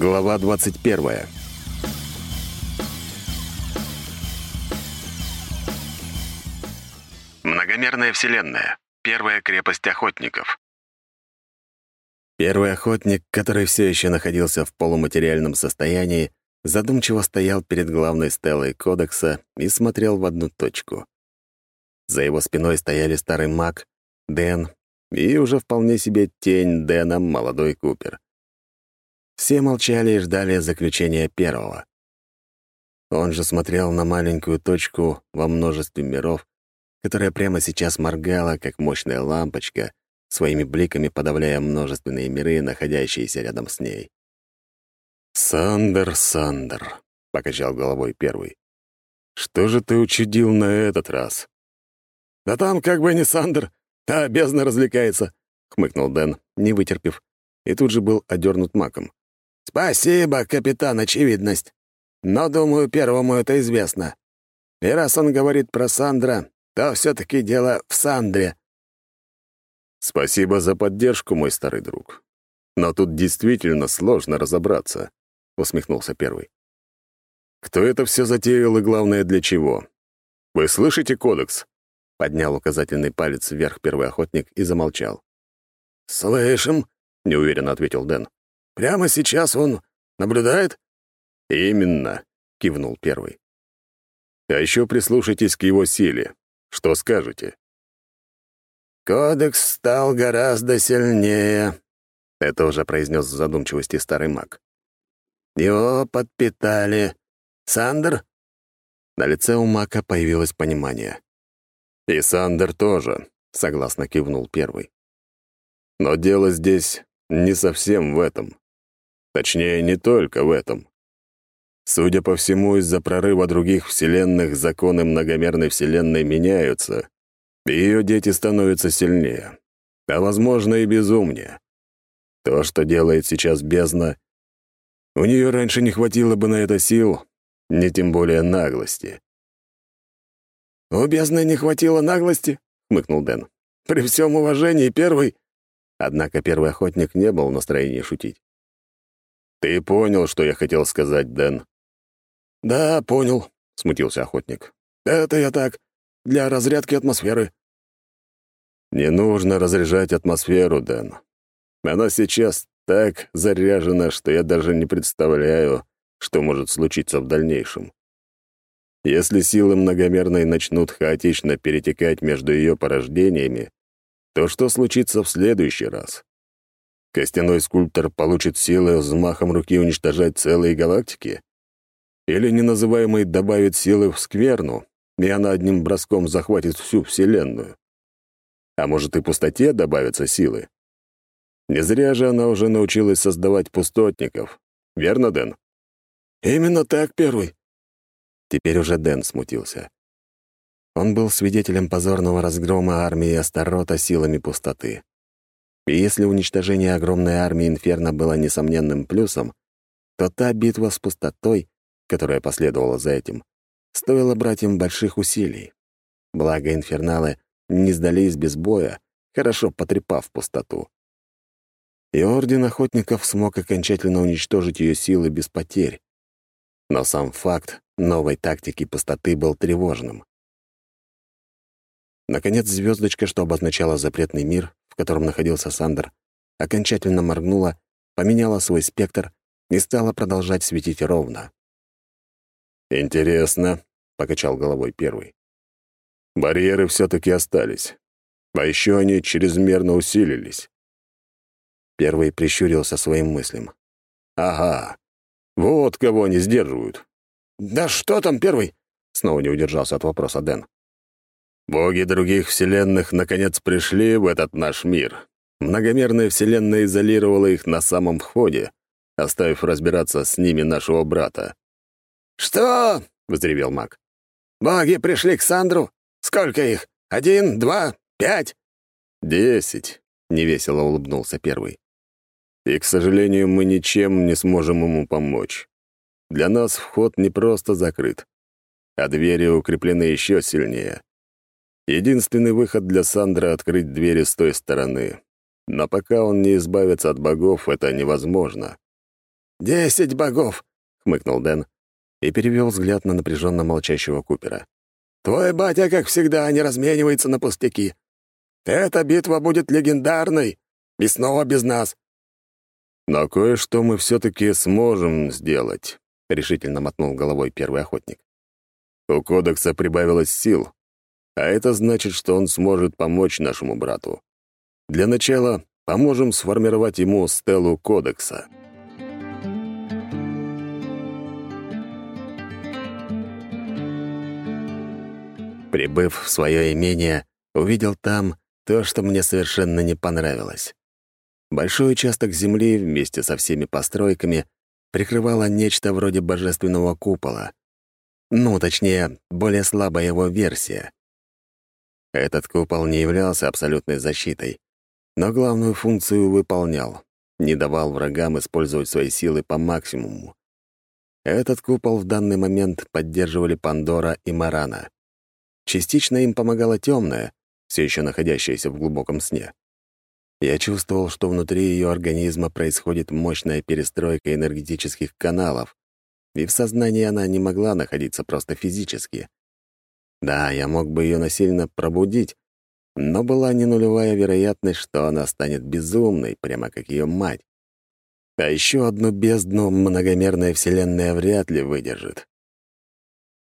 Глава 21. Многомерная вселенная. Первая крепость охотников. Первый охотник, который все еще находился в полуматериальном состоянии, задумчиво стоял перед главной стелой кодекса и смотрел в одну точку. За его спиной стояли старый маг, Дэн и уже вполне себе тень Дэна, молодой Купер. Все молчали и ждали заключения первого. Он же смотрел на маленькую точку во множестве миров, которая прямо сейчас моргала, как мощная лампочка, своими бликами подавляя множественные миры, находящиеся рядом с ней. «Сандер, Сандер», — покачал головой первый. «Что же ты учудил на этот раз?» «Да там как бы не Сандер, а бездна развлекается», — хмыкнул Дэн, не вытерпев, и тут же был одернут маком. «Спасибо, капитан, очевидность. Но, думаю, первому это известно. И раз он говорит про Сандра, то все таки дело в Сандре». «Спасибо за поддержку, мой старый друг. Но тут действительно сложно разобраться усмехнулся первый. «Кто это все затеял и, главное, для чего? Вы слышите кодекс?» Поднял указательный палец вверх первый охотник и замолчал. «Слышим», — неуверенно ответил Дэн. «Прямо сейчас он наблюдает?» «Именно», — кивнул первый. «А еще прислушайтесь к его силе. Что скажете?» «Кодекс стал гораздо сильнее», — это уже произнес в задумчивости старый маг. Его подпитали. Сандер?» На лице у Мака появилось понимание. «И Сандер тоже», — согласно кивнул первый. «Но дело здесь не совсем в этом. Точнее, не только в этом. Судя по всему, из-за прорыва других вселенных законы многомерной вселенной меняются, и ее дети становятся сильнее, а, возможно, и безумнее. То, что делает сейчас бездна, у нее раньше не хватило бы на это сил, не тем более наглости. «У бездны не хватило наглости?» — хмыкнул Дэн. «При всем уважении, первый...» Однако первый охотник не был в настроении шутить. «Ты понял, что я хотел сказать, Дэн?» «Да, понял», — смутился охотник. «Это я так, для разрядки атмосферы». «Не нужно разряжать атмосферу, Дэн. Она сейчас так заряжена, что я даже не представляю, что может случиться в дальнейшем. Если силы многомерной начнут хаотично перетекать между ее порождениями, то что случится в следующий раз? Костяной скульптор получит силы взмахом руки уничтожать целые галактики? Или неназываемый добавит силы в скверну, и она одним броском захватит всю Вселенную? А может, и пустоте добавятся силы? Не зря же она уже научилась создавать пустотников. Верно, Дэн? Именно так, первый. Теперь уже Дэн смутился. Он был свидетелем позорного разгрома армии Астарота силами пустоты. И если уничтожение огромной армии Инферно было несомненным плюсом, то та битва с пустотой, которая последовала за этим, стоила братьям больших усилий. Благо инферналы не сдались без боя, хорошо потрепав пустоту и Орден Охотников смог окончательно уничтожить ее силы без потерь. Но сам факт новой тактики пустоты был тревожным. Наконец, звездочка, что обозначала запретный мир, котором находился Сандер, окончательно моргнула, поменяла свой спектр и стала продолжать светить ровно. «Интересно», — покачал головой первый. «Барьеры все-таки остались. А еще они чрезмерно усилились. Первый прищурился своим мыслям. «Ага, вот кого они сдерживают». «Да что там, первый?» Снова не удержался от вопроса Дэн. «Боги других вселенных наконец пришли в этот наш мир. Многомерная вселенная изолировала их на самом входе, оставив разбираться с ними нашего брата». «Что?» — взревел маг. «Боги пришли к Сандру? Сколько их? Один, два, пять?» «Десять», — невесело улыбнулся первый. И, к сожалению, мы ничем не сможем ему помочь. Для нас вход не просто закрыт, а двери укреплены еще сильнее. Единственный выход для Сандра — открыть двери с той стороны. Но пока он не избавится от богов, это невозможно. Десять богов!» — хмыкнул Дэн и перевел взгляд на напряженно молчащего Купера. «Твой батя, как всегда, не разменивается на пустяки. Эта битва будет легендарной, и снова без нас». «Но кое-что мы все-таки сможем сделать», — решительно мотнул головой первый охотник. «У Кодекса прибавилось сил, а это значит, что он сможет помочь нашему брату. Для начала поможем сформировать ему стелу Кодекса». Прибыв в свое имение, увидел там то, что мне совершенно не понравилось. Большой участок земли вместе со всеми постройками прикрывало нечто вроде божественного купола. Ну, точнее, более слабая его версия. Этот купол не являлся абсолютной защитой, но главную функцию выполнял, не давал врагам использовать свои силы по максимуму. Этот купол в данный момент поддерживали Пандора и Марана. Частично им помогала темная, все еще находящаяся в глубоком сне. Я чувствовал, что внутри ее организма происходит мощная перестройка энергетических каналов, и в сознании она не могла находиться просто физически. Да, я мог бы ее насильно пробудить, но была не нулевая вероятность, что она станет безумной, прямо как ее мать. А еще одну бездну многомерная Вселенная вряд ли выдержит.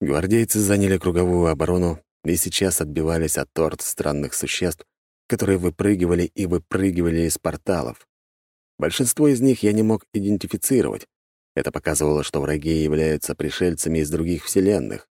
Гвардейцы заняли круговую оборону и сейчас отбивались от торт странных существ, которые выпрыгивали и выпрыгивали из порталов. Большинство из них я не мог идентифицировать. Это показывало, что враги являются пришельцами из других вселенных.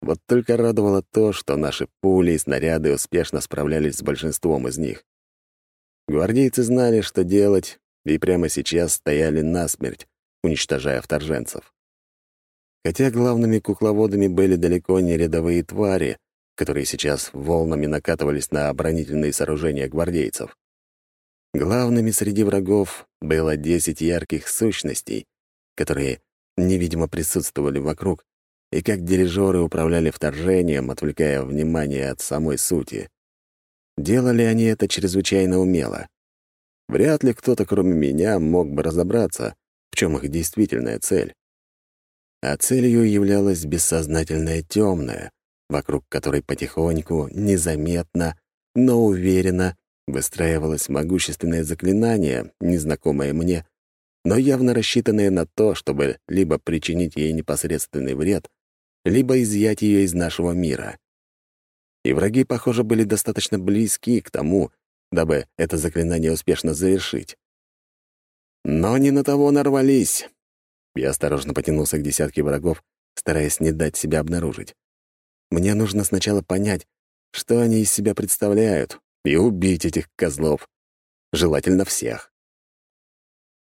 Вот только радовало то, что наши пули и снаряды успешно справлялись с большинством из них. Гвардейцы знали, что делать, и прямо сейчас стояли насмерть, уничтожая вторженцев. Хотя главными кукловодами были далеко не рядовые твари, которые сейчас волнами накатывались на оборонительные сооружения гвардейцев. Главными среди врагов было десять ярких сущностей, которые невидимо присутствовали вокруг и как дирижеры управляли вторжением, отвлекая внимание от самой сути. Делали они это чрезвычайно умело. Вряд ли кто-то, кроме меня, мог бы разобраться, в чем их действительная цель. А целью являлась бессознательная темная, вокруг которой потихоньку, незаметно, но уверенно выстраивалось могущественное заклинание, незнакомое мне, но явно рассчитанное на то, чтобы либо причинить ей непосредственный вред, либо изъять ее из нашего мира. И враги, похоже, были достаточно близки к тому, дабы это заклинание успешно завершить. Но не на того нарвались. Я осторожно потянулся к десятке врагов, стараясь не дать себя обнаружить. Мне нужно сначала понять, что они из себя представляют, и убить этих козлов. Желательно всех.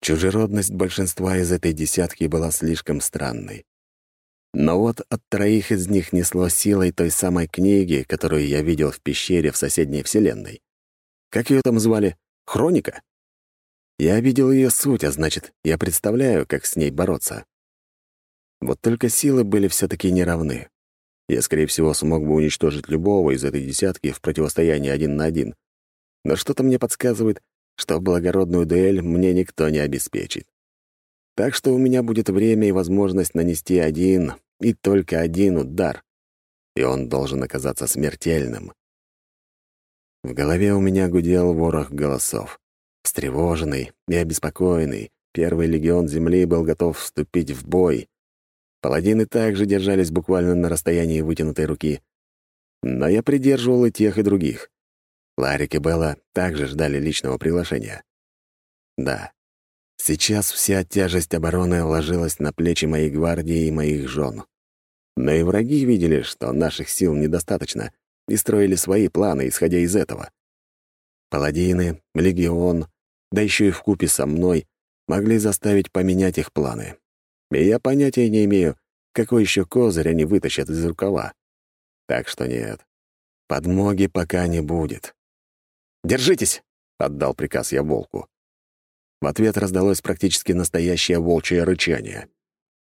Чужеродность большинства из этой десятки была слишком странной. Но вот от троих из них несло силой той самой книги, которую я видел в пещере в соседней вселенной. Как ее там звали? Хроника? Я видел ее суть, а значит, я представляю, как с ней бороться. Вот только силы были все таки неравны. Я, скорее всего, смог бы уничтожить любого из этой десятки в противостоянии один на один. Но что-то мне подсказывает, что благородную дуэль мне никто не обеспечит. Так что у меня будет время и возможность нанести один и только один удар, и он должен оказаться смертельным. В голове у меня гудел ворох голосов. Встревоженный и обеспокоенный, первый легион Земли был готов вступить в бой, Паладины также держались буквально на расстоянии вытянутой руки. Но я придерживал и тех, и других. Ларик и Белла также ждали личного приглашения. Да, сейчас вся тяжесть обороны ложилась на плечи моей гвардии и моих жен. Но и враги видели, что наших сил недостаточно, и строили свои планы, исходя из этого. Паладины, легион, да еще и вкупе со мной могли заставить поменять их планы. И я понятия не имею, какой еще козырь они вытащат из рукава. Так что нет, подмоги пока не будет. «Держитесь!» — отдал приказ я волку. В ответ раздалось практически настоящее волчье рычание.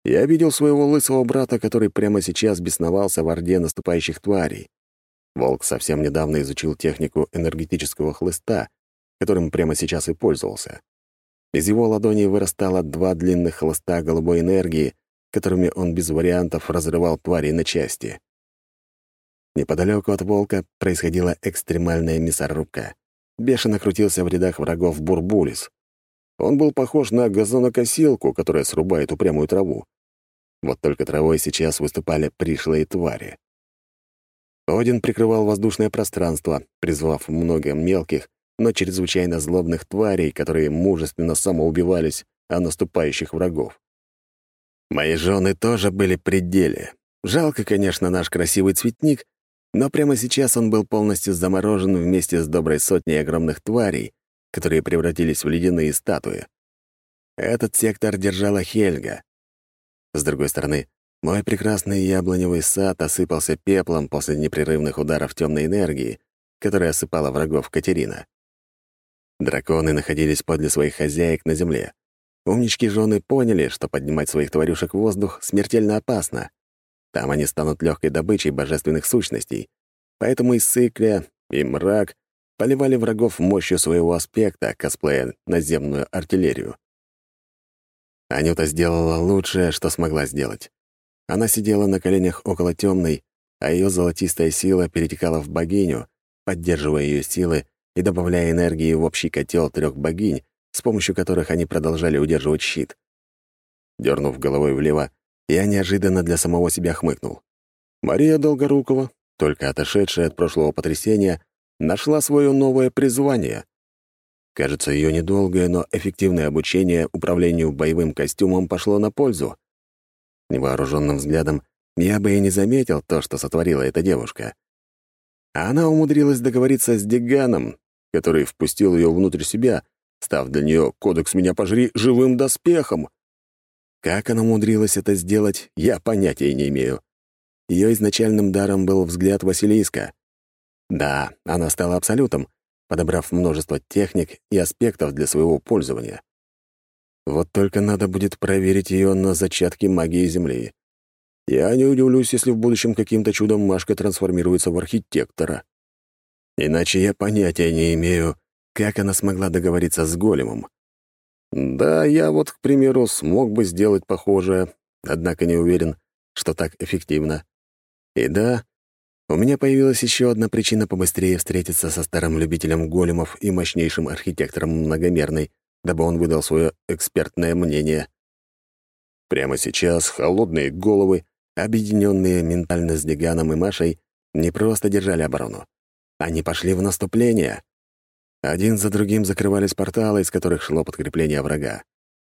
Я видел своего лысого брата, который прямо сейчас бесновался в орде наступающих тварей. Волк совсем недавно изучил технику энергетического хлыста, которым прямо сейчас и пользовался. Из его ладони вырастало два длинных хлыста голубой энергии, которыми он без вариантов разрывал твари на части. Неподалеку от волка происходила экстремальная мясорубка. Бешено крутился в рядах врагов Бурбулис. Он был похож на газонокосилку, которая срубает упрямую траву. Вот только травой сейчас выступали пришлые твари. Один прикрывал воздушное пространство, призвав много мелких, но чрезвычайно злобных тварей, которые мужественно самоубивались о наступающих врагов. Мои жены тоже были при деле. Жалко, конечно, наш красивый цветник, но прямо сейчас он был полностью заморожен вместе с доброй сотней огромных тварей, которые превратились в ледяные статуи. Этот сектор держала Хельга. С другой стороны, мой прекрасный яблоневый сад осыпался пеплом после непрерывных ударов темной энергии, которая осыпала врагов Катерина. Драконы находились подле своих хозяек на земле. Умнички жены поняли, что поднимать своих тварюшек в воздух смертельно опасно. Там они станут легкой добычей божественных сущностей. Поэтому и Сыкля, и Мрак поливали врагов мощью своего аспекта, косплея наземную артиллерию. Анюта сделала лучшее, что смогла сделать. Она сидела на коленях около темной, а ее золотистая сила перетекала в богиню, поддерживая ее силы и добавляя энергии в общий котел трех богинь, с помощью которых они продолжали удерживать щит. Дернув головой влево, я неожиданно для самого себя хмыкнул. Мария Долгорукова, только отошедшая от прошлого потрясения, нашла свое новое призвание. Кажется, ее недолгое, но эффективное обучение управлению боевым костюмом пошло на пользу. Невооруженным взглядом я бы и не заметил то, что сотворила эта девушка. А она умудрилась договориться с Деганом, который впустил ее внутрь себя, став для нее «Кодекс меня пожри» живым доспехом. Как она умудрилась это сделать, я понятия не имею. Ее изначальным даром был взгляд Василиска. Да, она стала абсолютом, подобрав множество техник и аспектов для своего пользования. Вот только надо будет проверить ее на зачатки магии Земли. Я не удивлюсь, если в будущем каким-то чудом Машка трансформируется в архитектора. Иначе я понятия не имею, как она смогла договориться с големом. Да, я вот, к примеру, смог бы сделать похожее, однако не уверен, что так эффективно. И да, у меня появилась еще одна причина побыстрее встретиться со старым любителем големов и мощнейшим архитектором многомерной, дабы он выдал свое экспертное мнение. Прямо сейчас холодные головы, объединенные ментально с Деганом и Машей, не просто держали оборону. Они пошли в наступление. Один за другим закрывались порталы, из которых шло подкрепление врага.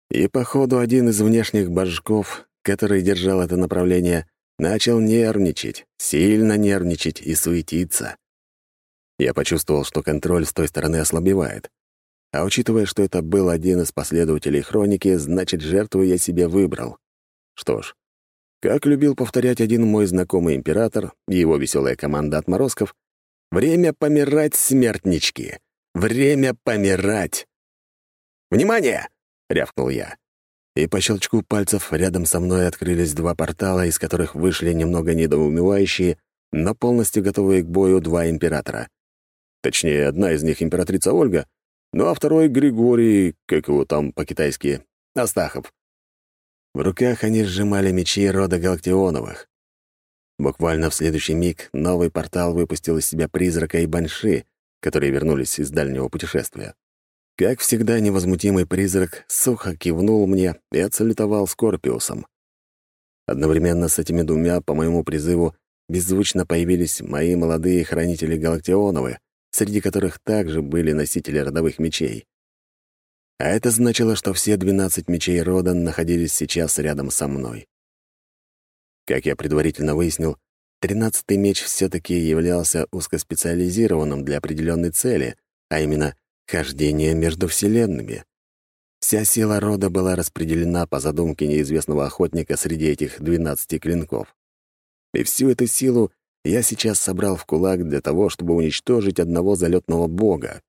И, походу, один из внешних божков, который держал это направление, начал нервничать, сильно нервничать и суетиться. Я почувствовал, что контроль с той стороны ослабевает. А учитывая, что это был один из последователей хроники, значит, жертву я себе выбрал. Что ж, как любил повторять один мой знакомый император и его веселая команда отморозков, «Время помирать, смертнички! Время помирать!» «Внимание!» — рявкнул я. И по щелчку пальцев рядом со мной открылись два портала, из которых вышли немного недоумевающие, но полностью готовые к бою два императора. Точнее, одна из них императрица Ольга, ну а второй — Григорий, как его там по-китайски, Астахов. В руках они сжимали мечи рода Галактионовых. Буквально в следующий миг новый портал выпустил из себя призрака и банши, которые вернулись из дальнего путешествия. Как всегда, невозмутимый призрак сухо кивнул мне и отсалютовал Скорпиусом. Одновременно с этими двумя, по моему призыву, беззвучно появились мои молодые хранители Галактионовы, среди которых также были носители родовых мечей. А это значило, что все 12 мечей рода находились сейчас рядом со мной. Как я предварительно выяснил, тринадцатый меч все-таки являлся узкоспециализированным для определенной цели, а именно хождение между вселенными. Вся сила рода была распределена по задумке неизвестного охотника среди этих 12 клинков. И всю эту силу я сейчас собрал в кулак для того, чтобы уничтожить одного залетного бога.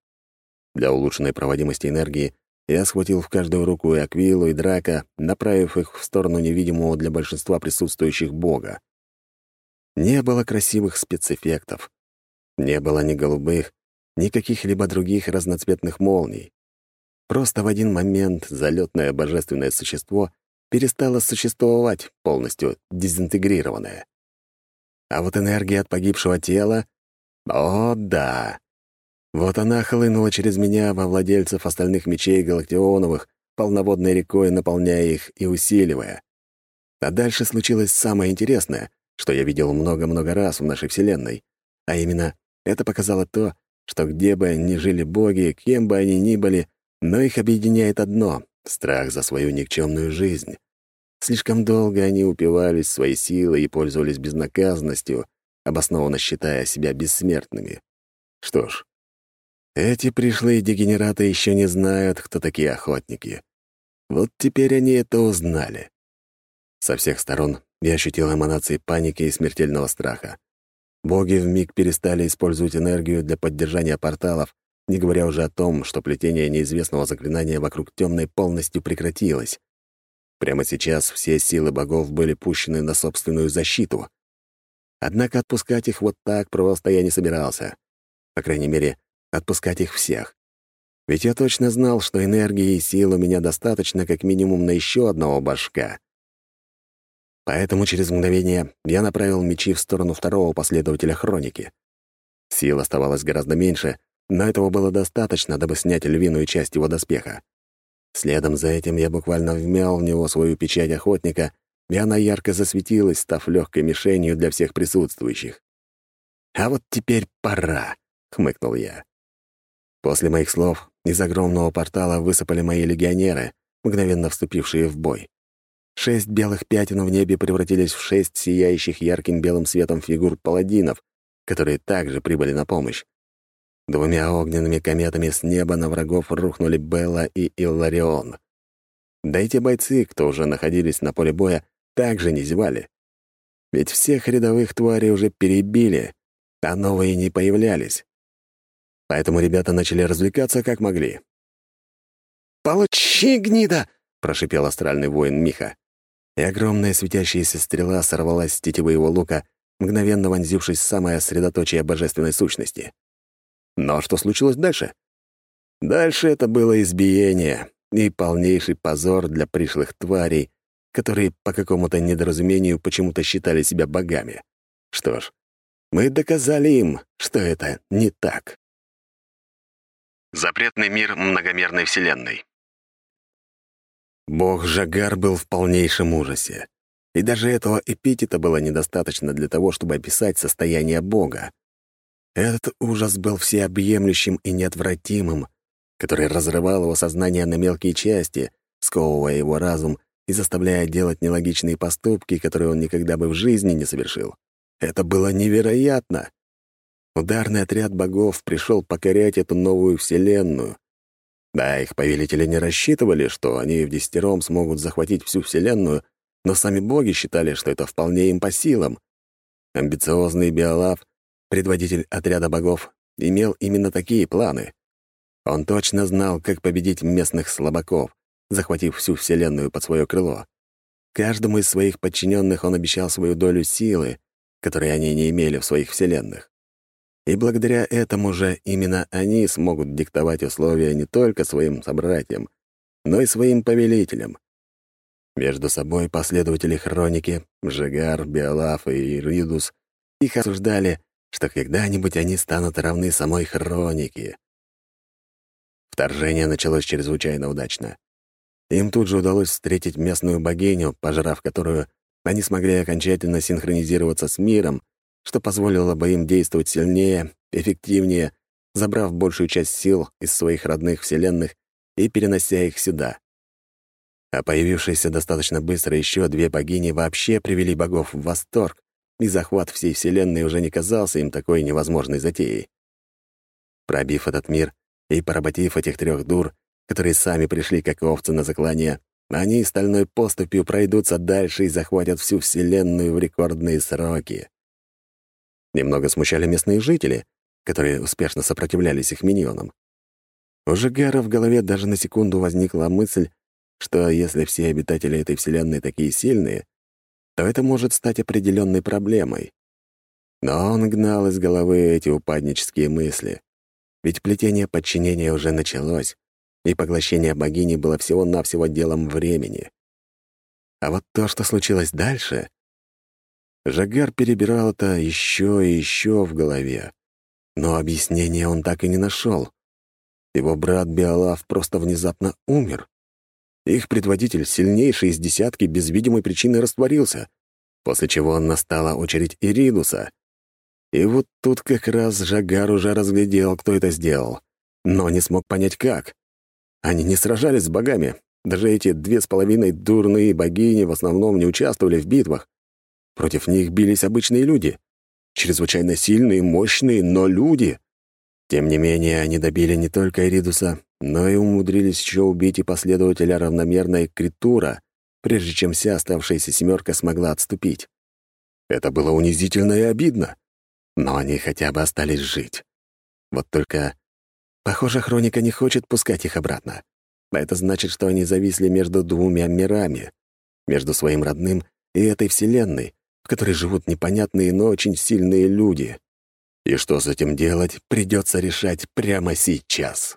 Для улучшенной проводимости энергии я схватил в каждую руку и Аквилу, и Драка, направив их в сторону невидимого для большинства присутствующих бога. Не было красивых спецэффектов. Не было ни голубых, ни каких-либо других разноцветных молний. Просто в один момент залетное божественное существо перестало существовать, полностью дезинтегрированное. А вот энергия от погибшего тела... О, да! Вот она хлынула через меня во владельцев остальных мечей галактионовых, полноводной рекой наполняя их и усиливая. А дальше случилось самое интересное, что я видел много-много раз в нашей Вселенной. А именно, это показало то, что где бы ни жили боги, кем бы они ни были, но их объединяет одно — страх за свою никчемную жизнь. Слишком долго они упивались своей силой и пользовались безнаказанностью, обоснованно считая себя бессмертными. Что ж, эти пришлые дегенераты еще не знают, кто такие охотники. Вот теперь они это узнали. Со всех сторон я ощутил эманации паники и смертельного страха. Боги вмиг перестали использовать энергию для поддержания порталов, не говоря уже о том, что плетение неизвестного заклинания вокруг темной полностью прекратилось. Прямо сейчас все силы богов были пущены на собственную защиту. Однако отпускать их вот так просто я не собирался. По крайней мере, отпускать их всех. Ведь я точно знал, что энергии и сил у меня достаточно как минимум на еще одного башка. Поэтому через мгновение я направил мечи в сторону второго последователя хроники. Сил оставалось гораздо меньше, но этого было достаточно, дабы снять львиную часть его доспеха. Следом за этим я буквально вмял в него свою печать охотника, и она ярко засветилась, став легкой мишенью для всех присутствующих. «А вот теперь пора», — хмыкнул я. После моих слов из огромного портала высыпали мои легионеры, мгновенно вступившие в бой. Шесть белых пятен в небе превратились в шесть сияющих ярким белым светом фигур паладинов, которые также прибыли на помощь. Двумя огненными кометами с неба на врагов рухнули Белла и Илларион. Да и те бойцы, кто уже находились на поле боя, также не зевали. Ведь всех рядовых тварей уже перебили, а новые не появлялись. Поэтому ребята начали развлекаться как могли. «Получи, гнида!» — прошипел астральный воин Миха. И огромная светящаяся стрела сорвалась с тетивы его лука, мгновенно вонзившись в самое средоточие божественной сущности. Но что случилось дальше? Дальше это было избиение и полнейший позор для пришлых тварей, которые по какому-то недоразумению почему-то считали себя богами. Что ж, мы доказали им, что это не так. Запретный мир многомерной вселенной. Бог Жагар был в полнейшем ужасе. И даже этого эпитета было недостаточно для того, чтобы описать состояние Бога. Этот ужас был всеобъемлющим и неотвратимым, который разрывал его сознание на мелкие части, сковывая его разум и заставляя делать нелогичные поступки, которые он никогда бы в жизни не совершил. Это было невероятно. Ударный отряд богов пришел покорять эту новую вселенную. Да, их повелители не рассчитывали, что они в десятером смогут захватить всю вселенную, но сами боги считали, что это вполне им по силам. Амбициозный Биолав предводитель отряда богов, имел именно такие планы. Он точно знал, как победить местных слабаков, захватив всю Вселенную под свое крыло. Каждому из своих подчиненных он обещал свою долю силы, которой они не имели в своих вселенных. И благодаря этому же именно они смогут диктовать условия не только своим собратьям, но и своим повелителям. Между собой последователи хроники, Жигар, Биолаф и Иридус, их осуждали что когда-нибудь они станут равны самой хронике. Вторжение началось чрезвычайно удачно. Им тут же удалось встретить местную богиню, пожрав которую они смогли окончательно синхронизироваться с миром, что позволило бы им действовать сильнее, эффективнее, забрав большую часть сил из своих родных вселенных и перенося их сюда. А появившиеся достаточно быстро еще две богини вообще привели богов в восторг, и захват всей Вселенной уже не казался им такой невозможной затеей. Пробив этот мир и поработив этих трех дур, которые сами пришли как овцы на заклание, они стальной поступью пройдутся дальше и захватят всю Вселенную в рекордные сроки. Немного смущали местные жители, которые успешно сопротивлялись их миньонам. У Жигара в голове даже на секунду возникла мысль, что если все обитатели этой Вселенной такие сильные, то это может стать определенной проблемой. Но он гнал из головы эти упаднические мысли. Ведь плетение подчинения уже началось, и поглощение богини было всего-навсего делом времени. А вот то, что случилось дальше... Жагар перебирал это еще и еще в голове. Но объяснения он так и не нашел. Его брат Биолав просто внезапно умер. Их предводитель, сильнейший из десятки, без видимой причины растворился, после чего настала очередь Иридуса. И вот тут как раз Жагар уже разглядел, кто это сделал, но не смог понять, как. Они не сражались с богами. Даже эти две с половиной дурные богини в основном не участвовали в битвах. Против них бились обычные люди. Чрезвычайно сильные, мощные, но люди. Тем не менее, они добили не только Эридуса, но и умудрились еще убить и последователя равномерной Критура, прежде чем вся оставшаяся семерка смогла отступить. Это было унизительно и обидно. Но они хотя бы остались жить. Вот только, похоже, Хроника не хочет пускать их обратно. А это значит, что они зависли между двумя мирами. Между своим родным и этой вселенной, в которой живут непонятные, но очень сильные люди. И что с этим делать, придется решать прямо сейчас.